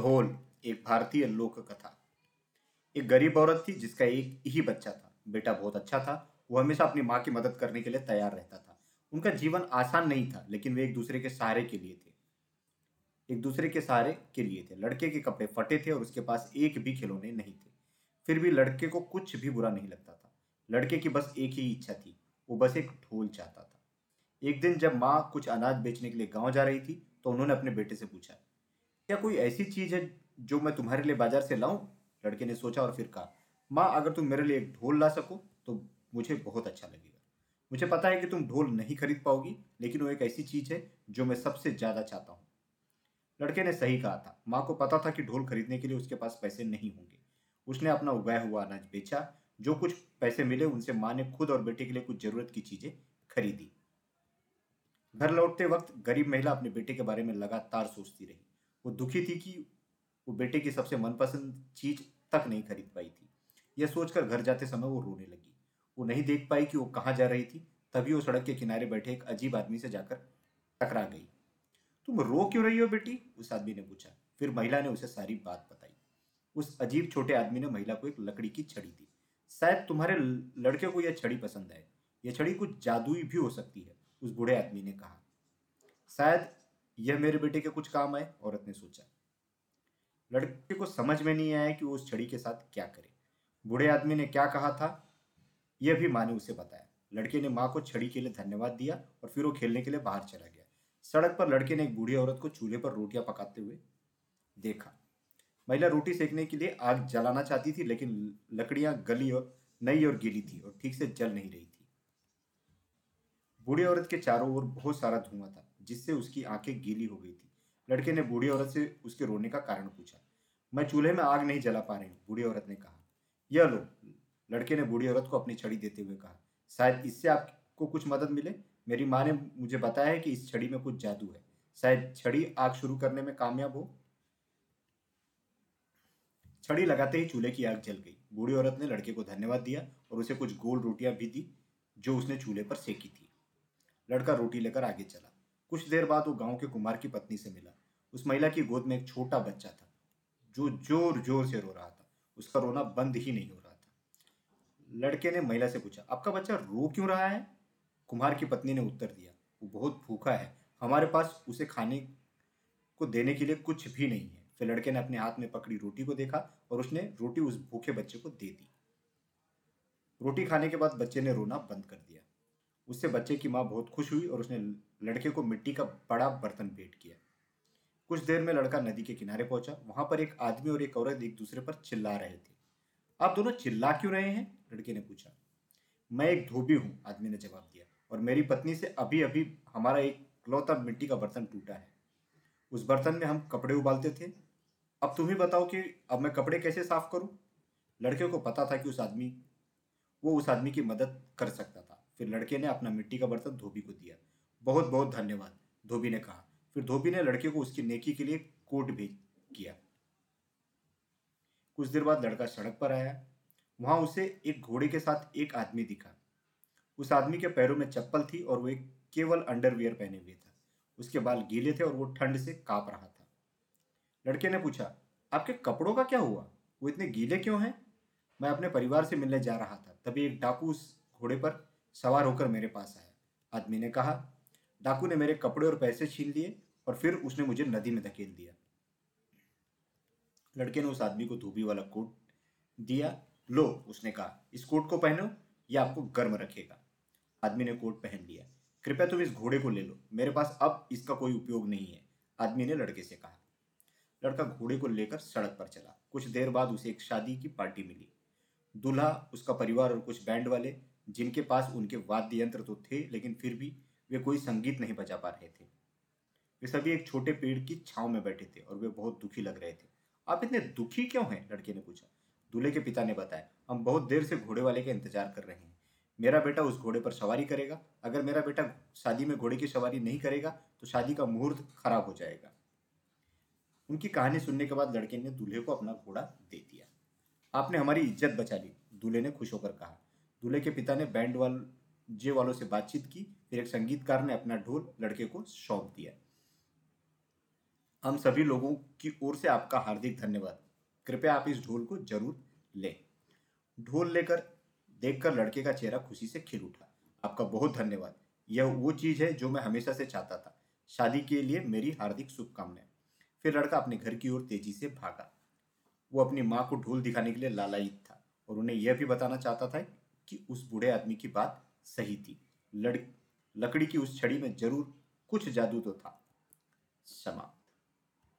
ढोल एक भारतीय लोक कथा एक गरीब औरत थी जिसका एक ही बच्चा था। बेटा बहुत अच्छा था। वो हमेशा अपनी माँ की मदद करने के लिए तैयार रहता था। उनका जीवन आसान नहीं था, लेकिन वे एक दूसरे के सहारे के लिए थे। एक दूसरे के सहारे के लिए थे। लड़के के कपड़े फटे थे और उसके पास एक भी खिलौने नहीं थे। फिर भी लड़के को कुछ भी बुरा नहीं लगता था। लड़के की बस एक ही इच्छा थी। वो बस एक ढोल चाहता था। एक दिन जब माँ कुछ अनाज बेचने के लिए गाँव जा रही थी तो उन्होंने अपने बेटे से पूछा क्या कोई ऐसी चीज़ है जो मैं तुम्हारे लिए बाज़ार से लाऊं? लड़के ने सोचा और फिर कहा, माँ, अगर तुम मेरे लिए एक ढोल ला सको तो मुझे बहुत अच्छा लगेगा। मुझे पता है कि तुम ढोल नहीं खरीद पाओगी, लेकिन वो एक ऐसी चीज़ है जो मैं सबसे ज़्यादा चाहता हूँ। लड़के ने सही कहा था। माँ को पता था कि ढोल खरीदने के लिए उसके पास पैसे नहीं होंगे। उसने अपना उगाया हुआ अनाज बेचा, जो कुछ पैसे मिले उनसे माँ ने खुद और बेटे के लिए कुछ ज़रूरत की चीज़ें खरीदी। घर लौटते वक्त गरीब महिला अपने बेटे के बारे में लगातार सोचती रही। वो दुखी थी कि वो बेटे की सबसे मनपसंद चीज़ तक नहीं खरीद पाई थी। यह सोचकर घर जाते समय वो रोने लगी। वो नहीं देख पाई कि वो कहाँ जा रही थी। तभी वो सड़क के किनारे बैठे एक अजीब आदमी से जाकर टकरा गई। तुम रो क्यों रही हो बेटी? उस आदमी ने पूछा। फिर महिला ने उसे सारी बात बताई। उस अजीब छोटे आदमी ने महिला को एक लकड़ी की छड़ी दी। शायद तुम्हारे लड़के को यह छड़ी पसंद है यह छड़ी कुछ जादुई भी हो सकती है, उस बूढ़े आदमी ने कहा। शायद यह मेरे बेटे के कुछ काम आए, औरत ने सोचा। लड़के को समझ में नहीं आया कि वो उस छड़ी के साथ क्या करे। बूढ़े आदमी ने क्या कहा था यह भी माँ ने उसे बताया। लड़के ने माँ को छड़ी के लिए धन्यवाद दिया और फिर वो खेलने के लिए बाहर चला गया। सड़क पर लड़के ने एक बूढ़ी औरत को चूल्हे पर रोटियाँ पकाते हुए देखा। महिला रोटी सेकने के लिए आग जलाना चाहती थी, लेकिन लकड़ियाँ गली और नई और गीली थी और ठीक से जल नहीं रही थी। बूढ़ी औरत के चारों ओर बहुत सारा धुआँ था। जिससे उसकी आँखें गीली हो गई थी। लड़के ने बूढ़ी औरत से उसके रोने का कारण पूछा। मैं चूल्हे में आग नहीं जला पा रही हूँ, बूढ़ी औरत ने कहा। यह लो, लड़के ने बूढ़ी औरत को अपनी छड़ी देते हुए कहा। शायद इससे आपको कुछ मदद मिले? मेरी माँ ने मुझे बताया है कि इस छड़ी में कुछ जादू है। शायद छड़ी आग शुरू करने में कामयाब हो? छड़ी लगाते ही चूल्हे की आग जल गई। बूढ़ी औरत ने लड़के को धन्यवाद दिया और उसे कुछ गोल रोटियाँ भी दी, जो उसने चूल्हे पर सेकी थी। लड़का रोटी लेकर आगे चला। कुछ देर बाद वो गाँव के कुमार की पत्नी से मिला। उस महिला की गोद में एक छोटा बच्चा था, जो ज़ोर ज़ोर से रो रहा था। उसका रोना बंद ही नहीं हो रहा था। लड़के ने महिला से पूछा, आपका बच्चा रो क्यों रहा है? कुम्हार की पत्नी ने उत्तर दिया, वो बहुत भूखा है। हमारे पास उसे खाने को देने के लिए कुछ भी नहीं है। फिर लड़के ने अपने हाथ में पकड़ी रोटी को देखा और उसने रोटी उस भूखे बच्चे को दे दी। रोटी खाने के बाद बच्चे ने रोना बंद कर दिया। उससे बच्चे की माँ बहुत खुश हुई और उसने लड़के को मिट्टी का बड़ा बर्तन भेंट किया। कुछ देर में लड़का नदी के किनारे पहुँचा। वहाँ पर एक आदमी और एक औरत एक दूसरे पर चिल्ला रहे थे। आप दोनों चिल्ला क्यों रहे हैं? लड़के ने पूछा। मैं एक धोबी हूँ, आदमी ने जवाब दिया। और मेरी पत्नी से अभी अभी हमारा एक क्लौता मिट्टी का बर्तन टूटा है। उस बर्तन में हम कपड़े उबालते थे। अब तुम ही बताओ कि अब मैं कपड़े कैसे साफ़ करूँ? लड़के को पता था कि उस आदमी, वो उस आदमी की मदद कर सकता था। फिर लड़के ने अपना मिट्टी का बर्तन धोबी को दिया। बहुत बहुत धन्यवाद, धोबी ने कहा। फिर धोबी ने लड़के को उसकी नेकी के लिए कोट भेज किया। कुछ देर बाद लड़का सड़क पर आया। वहाँ उसे एक घोड़े के साथ एक आदमी दिखा। उस आदमी के पैरों में चप्पल थी और वो एक केवल अंडरवियर पहने हुए था। उसके बाल गीले थे और वो ठंड से काँप रहा था। लड़के ने पूछा, आपके कपड़ों का क्या हुआ? वो इतने गीले क्यों हैं? मैं अपने परिवार से मिलने जा रहा था। तभी एक डाकू उस घोड़े पर सवार होकर मेरे पास आया। आदमी ने कहा, डाकू ने मेरे कपड़े और पैसे छीन लिए और फिर उसने मुझे नदी में धकेल दिया। लड़के ने उस आदमी को धोबी वाला कोट दिया। लो, उसने कहा, इस कोट को पहनो, यह आपको गर्म रखेगा। आदमी ने कोट पहन लिया। कृपया तुम इस घोड़े को ले लो, मेरे पास अब इसका कोई उपयोग नहीं है, आदमी ने लड़के से कहा। लड़का घोड़े को लेकर सड़क पर चला। कुछ देर बाद उसे एक शादी की पार्टी मिली। दूल्हा, उसका परिवार और कुछ बैंड वाले जिनके पास उनके वाद्य यंत्र तो थे, लेकिन फिर भी वे कोई संगीत नहीं बजा पा रहे थे। वे सभी एक छोटे पेड़ की छाव में बैठे थे और वे बहुत दुखी लग रहे थे। आप इतने दुखी क्यों हैं? लड़के ने पूछा। दूल्हे के पिता ने बताया, हम बहुत देर से घोड़े वाले का इंतज़ार कर रहे हैं। मेरा बेटा उस घोड़े पर सवारी करेगा। अगर मेरा बेटा शादी में घोड़े की सवारी नहीं करेगा तो शादी का मुहूर्त खराब हो जाएगा। उनकी कहानी सुनने के बाद लड़के ने दूल्हे को अपना घोड़ा दे दिया। आपने हमारी इज़्ज़त बचा ली, दूल्हे ने खुश होकर कहा। दूल्हे के पिता ने बैंड वाल, जे वालों से बातचीत की। फिर एक संगीतकार ने अपना ढोल लड़के को सौंप दिया। हम सभी लोगों की ओर से आपका हार्दिक धन्यवाद। कृपया आप इस ढोल को ज़रूर लें। ढोल लेकर, देखकर लड़के का चेहरा खुशी से खिल उठा। आपका बहुत धन्यवाद। यह वो चीज़ है जो मैं हमेशा से चाहता था। शादी के लिए मेरी हार्दिक शुभकामनाएँ। फिर लड़का अपने घर की ओर तेज़ी से भागा। वो अपनी माँ को ढोल दिखाने के लिए लालायित था और उन्हें यह भी बताना चाहता था कि उस बूढ़े आदमी की बात सही थी। लड़, लकड़ी की उस छड़ी में ज़रूर कुछ जादू तो था। समाप्त